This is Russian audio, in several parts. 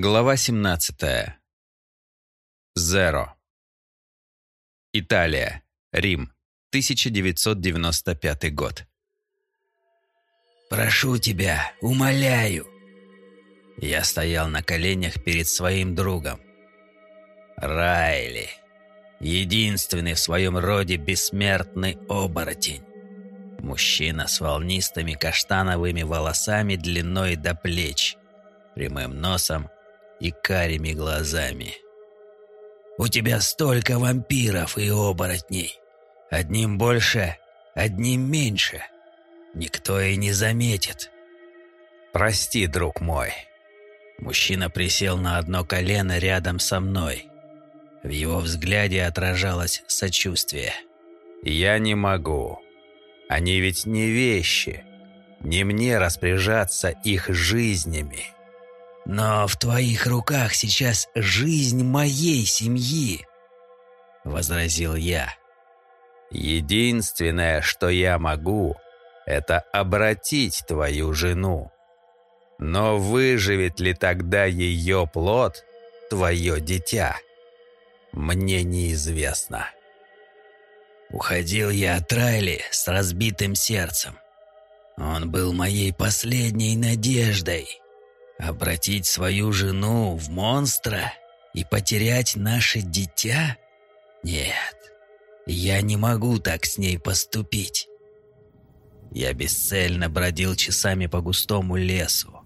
Глава 17. Зеро. Италия. Рим. 1995 год. «Прошу тебя, умоляю!» Я стоял на коленях перед своим другом. Райли. Единственный в своем роде бессмертный оборотень. Мужчина с волнистыми каштановыми волосами длиной до плеч, прямым носом и карими глазами. «У тебя столько вампиров и оборотней. Одним больше, одним меньше. Никто и не заметит. Прости, друг мой». Мужчина присел на одно колено рядом со мной. В его взгляде отражалось сочувствие. «Я не могу. Они ведь не вещи. Не мне распоряжаться их жизнями». Но в твоих руках сейчас жизнь моей семьи, возразил я. Единственное, что я могу, это обратить твою жену. Но выживет ли тогда ее плод, твое дитя? Мне неизвестно. Уходил я от Райли с разбитым сердцем. Он был моей последней надеждой. Обратить свою жену в монстра и потерять наше дитя? Нет, я не могу так с ней поступить. Я бесцельно бродил часами по густому лесу.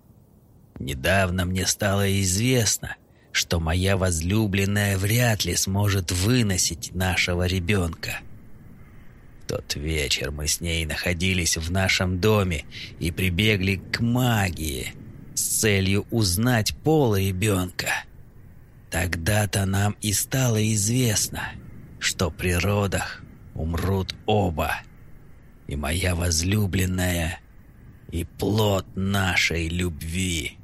Недавно мне стало известно, что моя возлюбленная вряд ли сможет выносить нашего ребенка. В тот вечер мы с ней находились в нашем доме и прибегли к магии – целью узнать пол ребенка. Тогда-то нам и стало известно, что при родах умрут оба, и моя возлюбленная, и плод нашей любви.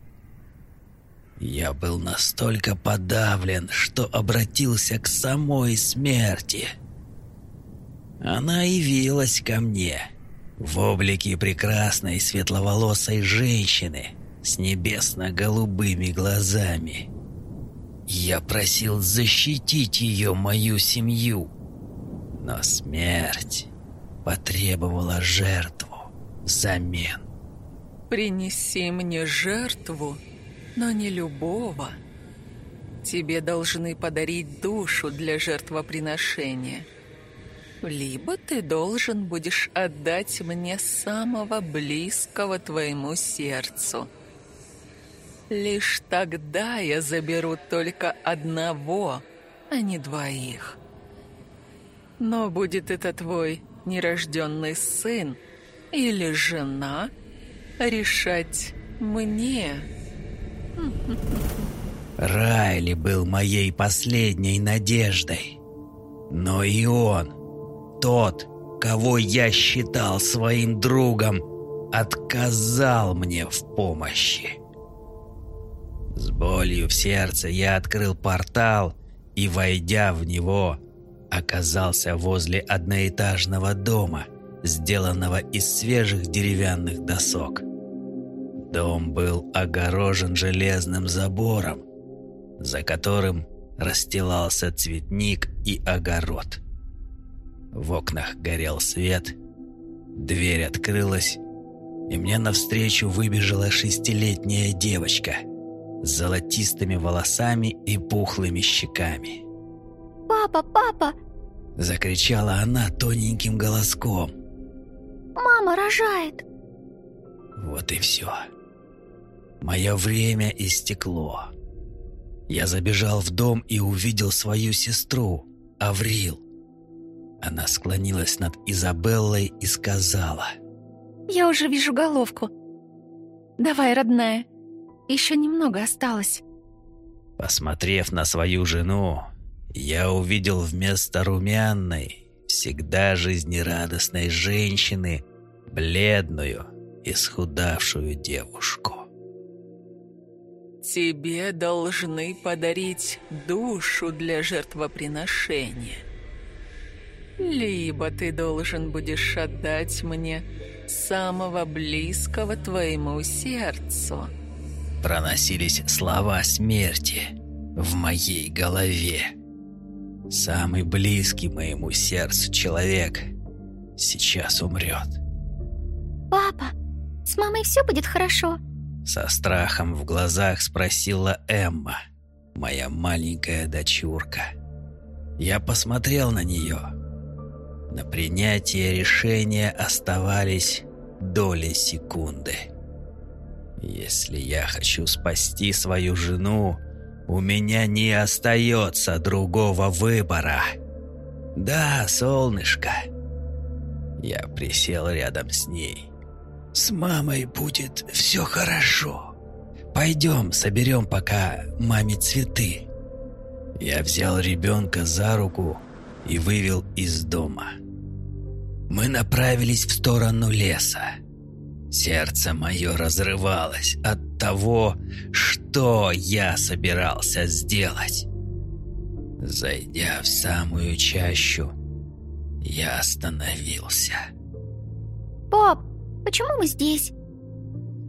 Я был настолько подавлен, что обратился к самой смерти. Она явилась ко мне в облике прекрасной светловолосой женщины, с небесно-голубыми глазами. Я просил защитить ее, мою семью, но смерть потребовала жертву взамен. «Принеси мне жертву, но не любого. Тебе должны подарить душу для жертвоприношения» либо ты должен будешь отдать мне самого близкого твоему сердцу. Лишь тогда я заберу только одного, а не двоих. Но будет это твой нерожденный сын или жена, решать мне. Райли был моей последней надеждой. Но и он, тот, кого я считал своим другом, отказал мне в помощи. С болью в сердце я открыл портал и, войдя в него, оказался возле одноэтажного дома, сделанного из свежих деревянных досок. Дом был огорожен железным забором, за которым расстилался цветник и огород. В окнах горел свет, дверь открылась, и мне навстречу выбежала шестилетняя девочка – с золотистыми волосами и пухлыми щеками. «Папа, папа!» – закричала она тоненьким голоском. «Мама рожает!» Вот и все. Мое время истекло. Я забежал в дом и увидел свою сестру, Аврил. Она склонилась над Изабеллой и сказала. «Я уже вижу головку. Давай, родная, еще немного осталось. Посмотрев на свою жену, я увидел вместо румяной, всегда жизнерадостной женщины бледную, исхудавшую девушку. «Тебе должны подарить душу для жертвоприношения. Либо ты должен будешь отдать мне самого близкого твоему сердцу». Проносились слова смерти в моей голове. Самый близкий моему сердцу человек сейчас умрет. «Папа, с мамой все будет хорошо?» Со страхом в глазах спросила Эмма, моя маленькая дочурка. Я посмотрел на нее. На принятие решения оставались доли секунды. Если я хочу спасти свою жену, у меня не остается другого выбора. Да, солнышко. Я присел рядом с ней. С мамой будет все хорошо. Пойдем, соберем пока маме цветы. Я взял ребенка за руку и вывел из дома. Мы направились в сторону леса. Сердце мое разрывалось от того, что я собирался сделать. Зайдя в самую чащу, я остановился. «Пап, почему мы здесь?»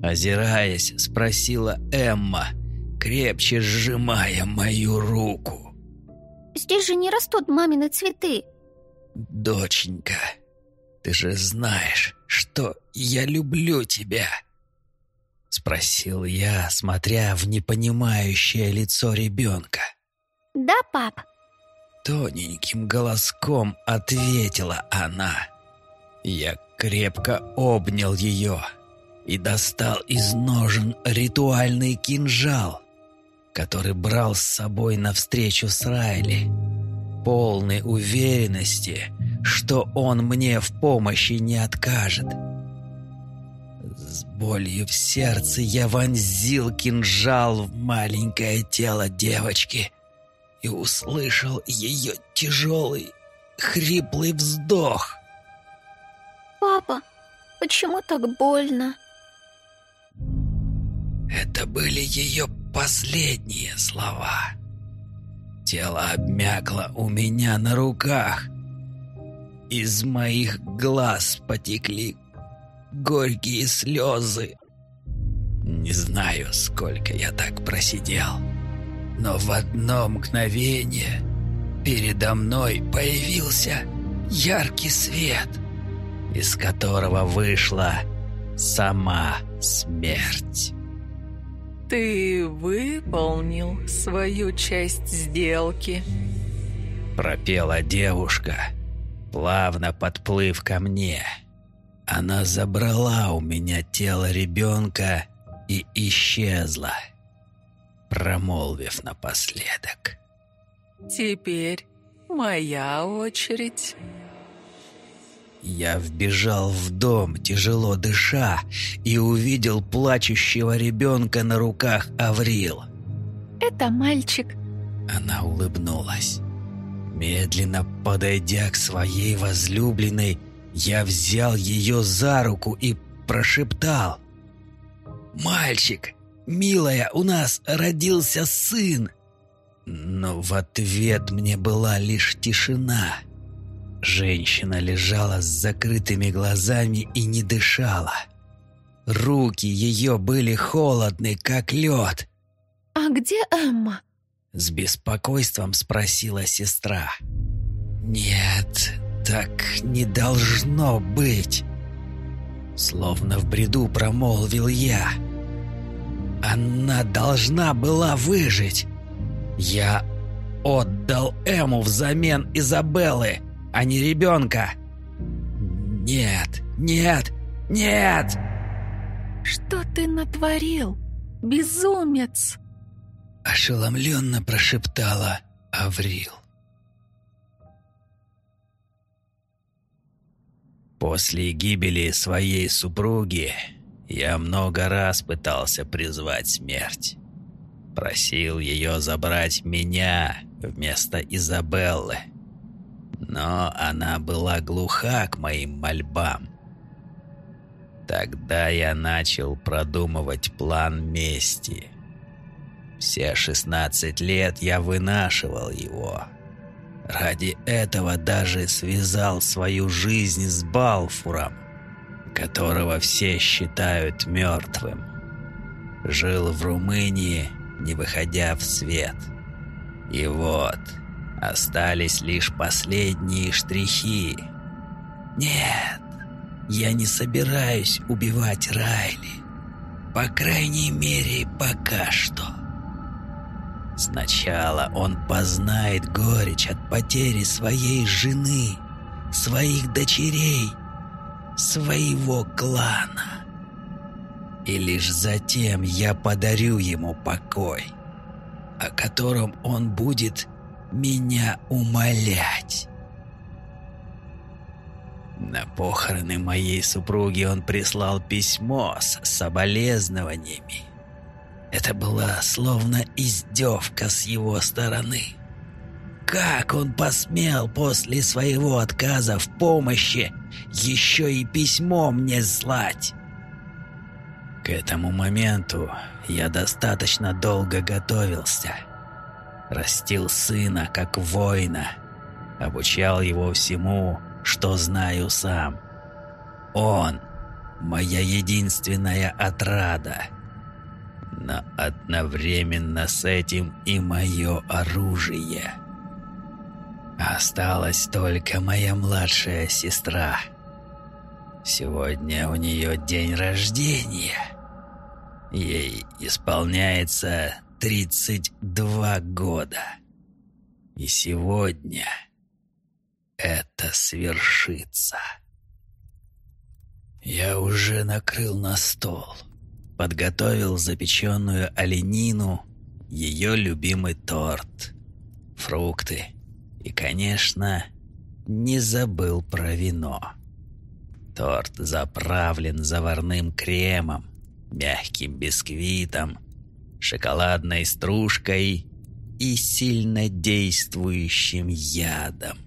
Озираясь, спросила Эмма, крепче сжимая мою руку. «Здесь же не растут мамины цветы». «Доченька, ты же знаешь, что я люблю тебя!» Спросил я, смотря в непонимающее лицо ребенка. «Да, пап?» Тоненьким голоском ответила она. Я крепко обнял ее и достал из ножен ритуальный кинжал, который брал с собой навстречу с Райли, полной уверенности, что он мне в помощи не откажет. С болью в сердце я вонзил кинжал в маленькое тело девочки и услышал ее тяжелый, хриплый вздох. «Папа, почему так больно?» Это были ее последние слова. Тело обмякло у меня на руках. Из моих глаз потекли горькие слезы. Не знаю, сколько я так просидел, но в одно мгновение передо мной появился яркий свет, из которого вышла сама смерть. Ты выполнил свою часть сделки. Пропела девушка, плавно подплыв ко мне. Она забрала у меня тело ребенка и исчезла, промолвив напоследок. Теперь моя очередь. Я вбежал в дом, тяжело дыша, и увидел плачущего ребенка на руках Аврил. «Это мальчик». Она улыбнулась. Медленно подойдя к своей возлюбленной, я взял ее за руку и прошептал. «Мальчик, милая, у нас родился сын!» Но в ответ мне была лишь тишина. Женщина лежала с закрытыми глазами и не дышала. Руки ее были холодны, как лед. «А где Эмма?» С беспокойством спросила сестра. «Нет, так не должно быть!» Словно в бреду промолвил я. «Она должна была выжить! Я отдал Эму взамен Изабеллы!» а не ребенка. Нет, нет, нет! Что ты натворил, безумец? Ошеломленно прошептала Аврил. После гибели своей супруги я много раз пытался призвать смерть. Просил ее забрать меня вместо Изабеллы. Но она была глуха к моим мольбам. Тогда я начал продумывать план мести. Все 16 лет я вынашивал его. Ради этого даже связал свою жизнь с Балфуром, которого все считают мертвым. жил в Румынии, не выходя в свет. И вот, остались лишь последние штрихи. Нет, я не собираюсь убивать Райли. По крайней мере, пока что. Сначала он познает горечь от потери своей жены, своих дочерей, своего клана. И лишь затем я подарю ему покой, о котором он будет меня умолять. На похороны моей супруги он прислал письмо с соболезнованиями. Это была словно издевка с его стороны. Как он посмел после своего отказа в помощи еще и письмо мне слать? К этому моменту я достаточно долго готовился. Растил сына как воина, обучал его всему, что знаю сам. Он — моя единственная отрада. Но одновременно с этим и мое оружие. Осталась только моя младшая сестра. Сегодня у нее день рождения. Ей исполняется 32 года. И сегодня это свершится. Я уже накрыл на стол, подготовил запеченную оленину, ее любимый торт, фрукты и, конечно, не забыл про вино. Торт заправлен заварным кремом, мягким бисквитом, шоколадной стружкой и сильно действующим ядом.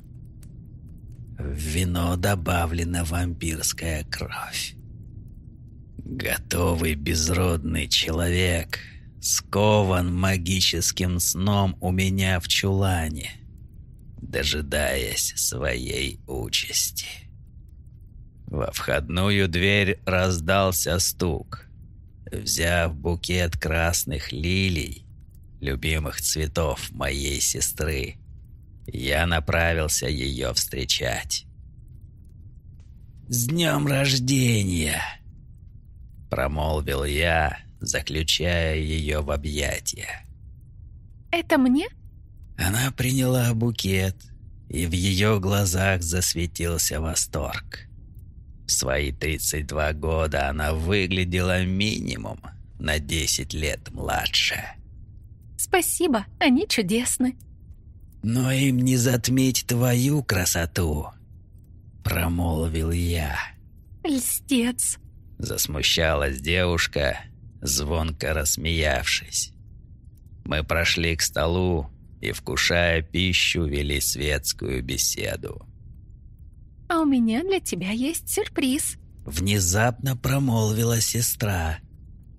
В вино добавлена вампирская кровь. Готовый безродный человек скован магическим сном у меня в чулане, дожидаясь своей участи. Во входную дверь раздался стук. Взяв букет красных лилий, любимых цветов моей сестры, я направился ее встречать. «С днем рождения!» Промолвил я, заключая ее в объятия. «Это мне?» Она приняла букет, и в ее глазах засветился восторг. В свои 32 года она выглядела минимум на 10 лет младше. «Спасибо, они чудесны», «Но им не затмить твою красоту», — промолвил я. «Льстец», — засмущалась девушка, звонко рассмеявшись. Мы прошли к столу и, вкушая пищу, вели светскую беседу. «А у меня для тебя есть сюрприз», — внезапно промолвила сестра,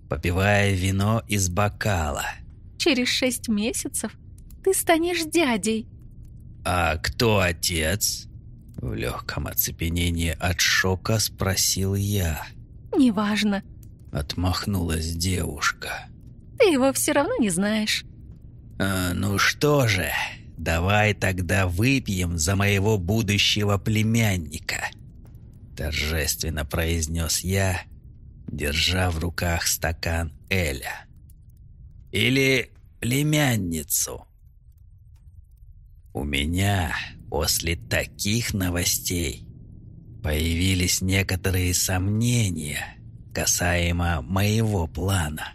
попивая вино из бокала. «Через шесть месяцев ты станешь дядей. А кто отец? В легком оцепенении от шока спросил я. Неважно. Отмахнулась девушка. Ты его все равно не знаешь. А, ну что же, давай тогда выпьем за моего будущего племянника. Торжественно произнес я, держа в руках стакан Эля. Или племянницу. У меня после таких новостей появились некоторые сомнения касаемо моего плана.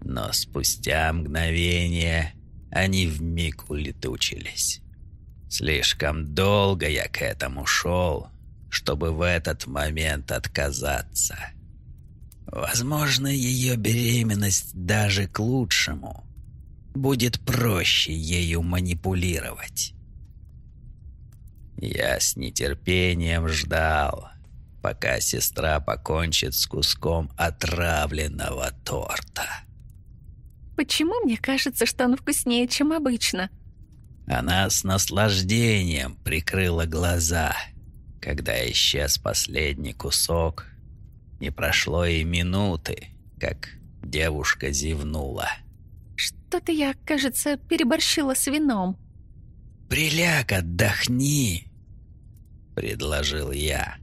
Но спустя мгновение они вмиг улетучились. Слишком долго я к этому шел, чтобы в этот момент отказаться. Возможно, ее беременность даже к лучшему будет проще ею манипулировать. Я с нетерпением ждал, пока сестра покончит с куском отравленного торта. «Почему мне кажется, что он вкуснее, чем обычно?» Она с наслаждением прикрыла глаза, когда исчез последний кусок. Не прошло и минуты, как Девушка зевнула. Что-то я, кажется, переборщила с вином. «Приляг, отдохни!» — предложил я.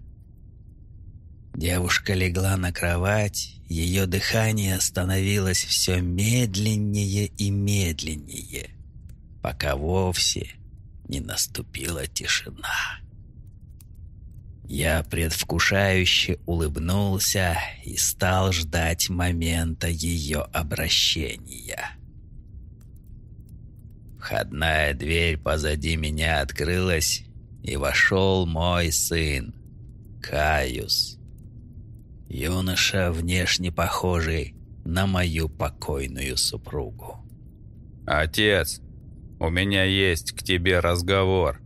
Девушка легла на кровать, ее дыхание становилось все медленнее и медленнее, пока вовсе не наступила тишина. Я предвкушающе улыбнулся и стал ждать момента ее обращения. Входная дверь позади меня открылась, и вошел мой сын, Каюс. Юноша, внешне похожий на мою покойную супругу. «Отец, у меня есть к тебе разговор»,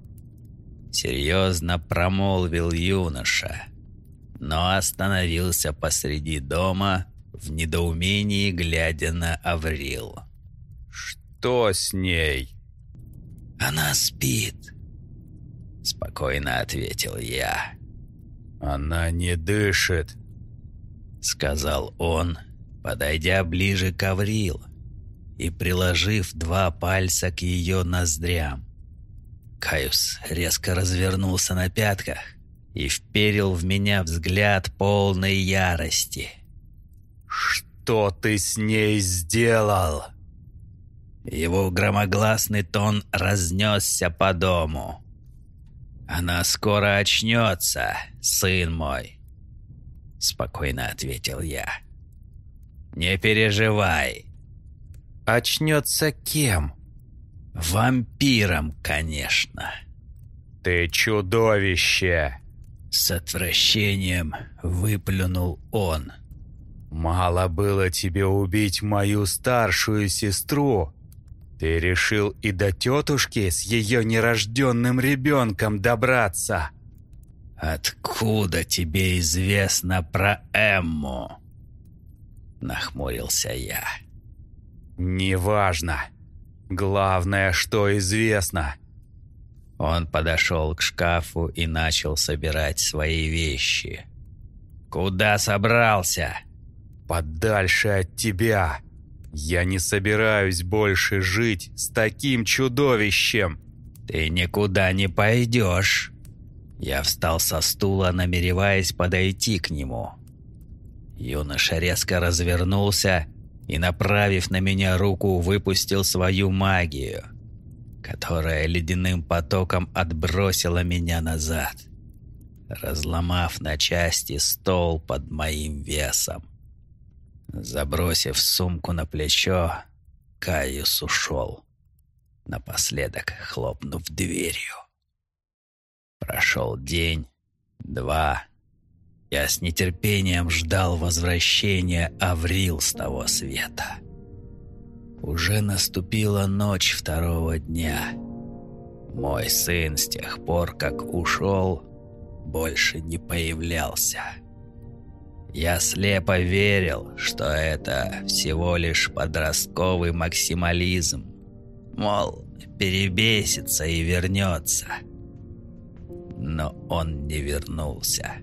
Серьезно промолвил юноша, но остановился посреди дома в недоумении, глядя на Аврил. «Что с ней?» «Она спит», — спокойно ответил я. «Она не дышит», — сказал он, подойдя ближе к Аврил и приложив два пальца к ее ноздрям. Каюс резко развернулся на пятках и вперил в меня взгляд полной ярости. «Что ты с ней сделал?» Его громогласный тон разнесся по дому. «Она скоро очнется, сын мой», — спокойно ответил я. «Не переживай». «Очнется кем?» Вампиром, конечно. Ты чудовище! С отвращением выплюнул он. Мало было тебе убить мою старшую сестру. Ты решил и до тетушки с ее нерожденным ребенком добраться. «Откуда тебе известно про Эмму?» Нахмурился я. «Неважно. Главное, что известно. Он подошел к шкафу и начал собирать свои вещи. «Куда собрался?» «Подальше от тебя. Я не собираюсь больше жить с таким чудовищем». «Ты никуда не пойдешь». Я встал со стула, намереваясь подойти к нему. Юноша резко развернулся и, направив на меня руку, выпустил свою магию, которая ледяным потоком отбросила меня назад, разломав на части стол под моим весом. Забросив сумку на плечо, Кaius ушел, напоследок хлопнув дверью. Прошел день, два, я с нетерпением ждал возвращения Аврил с того света. Уже наступила ночь второго дня. Мой сын с тех пор, как ушел, больше не появлялся. Я слепо верил, что это всего лишь подростковый максимализм. Мол, перебесится и вернется. Но он не вернулся.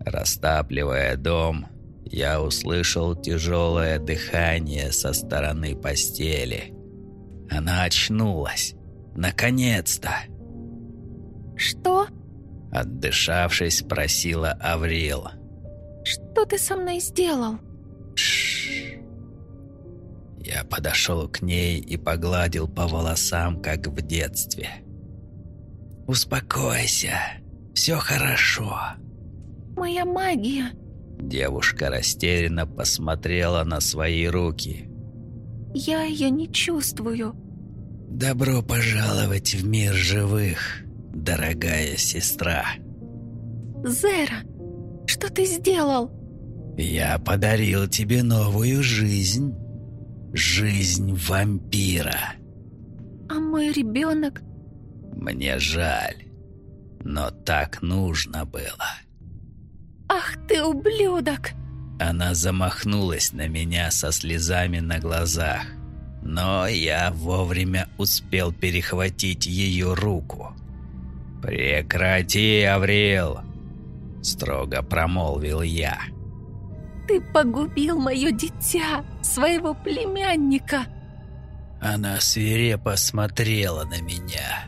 Растапливая дом, я услышал тяжелое дыхание со стороны постели. Она очнулась. Наконец-то! «Что?» Отдышавшись, спросила Аврил. «Что ты со мной сделал?» Шш. Я подошел к ней и погладил по волосам, как в детстве. «Успокойся, все хорошо». «Моя магия!» Девушка растерянно посмотрела на свои руки. «Я ее не чувствую». «Добро пожаловать в мир живых, дорогая сестра». «Зера, что ты сделал?» «Я подарил тебе новую жизнь. Жизнь вампира». «А мой ребенок?» «Мне жаль, но так нужно было». «Ах ты, ублюдок!» Она замахнулась на меня со слезами на глазах, но я вовремя успел перехватить ее руку. «Прекрати, Аврил!» – строго промолвил я. Ты погубил мое дитя, своего племянника. Она свирепо смотрела на меня.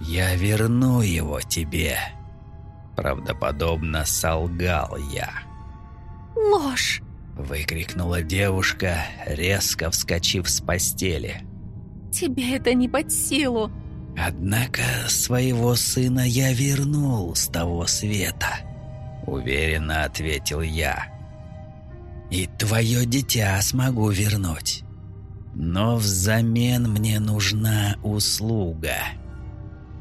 «Я верну его тебе», — правдоподобно солгал я. Ложь! Выкрикнула девушка, резко вскочив с постели. Тебе это не под силу. Однако своего сына я вернул с того света, уверенно ответил я. И твое дитя смогу вернуть. Но взамен мне нужна услуга.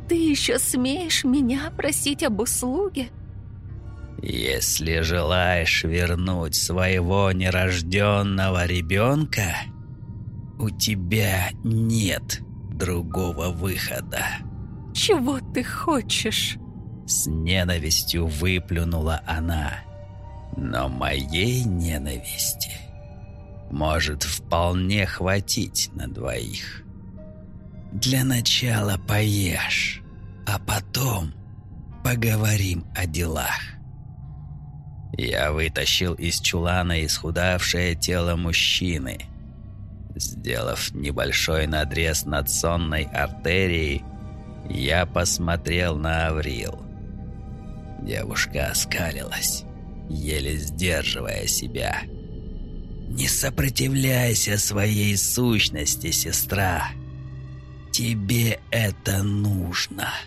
Ты еще смеешь меня просить об услуге? Если желаешь вернуть своего нерожденного ребенка, у тебя нет другого выхода. Чего ты хочешь? С ненавистью выплюнула она. Но моей ненависти может вполне хватить на двоих. Для начала поешь, а потом поговорим о делах. Я вытащил из чулана исхудавшее тело мужчины. Сделав небольшой надрез над сонной артерией, я посмотрел на Аврил. Девушка оскалилась, еле сдерживая себя. «Не сопротивляйся своей сущности, сестра. Тебе это нужно».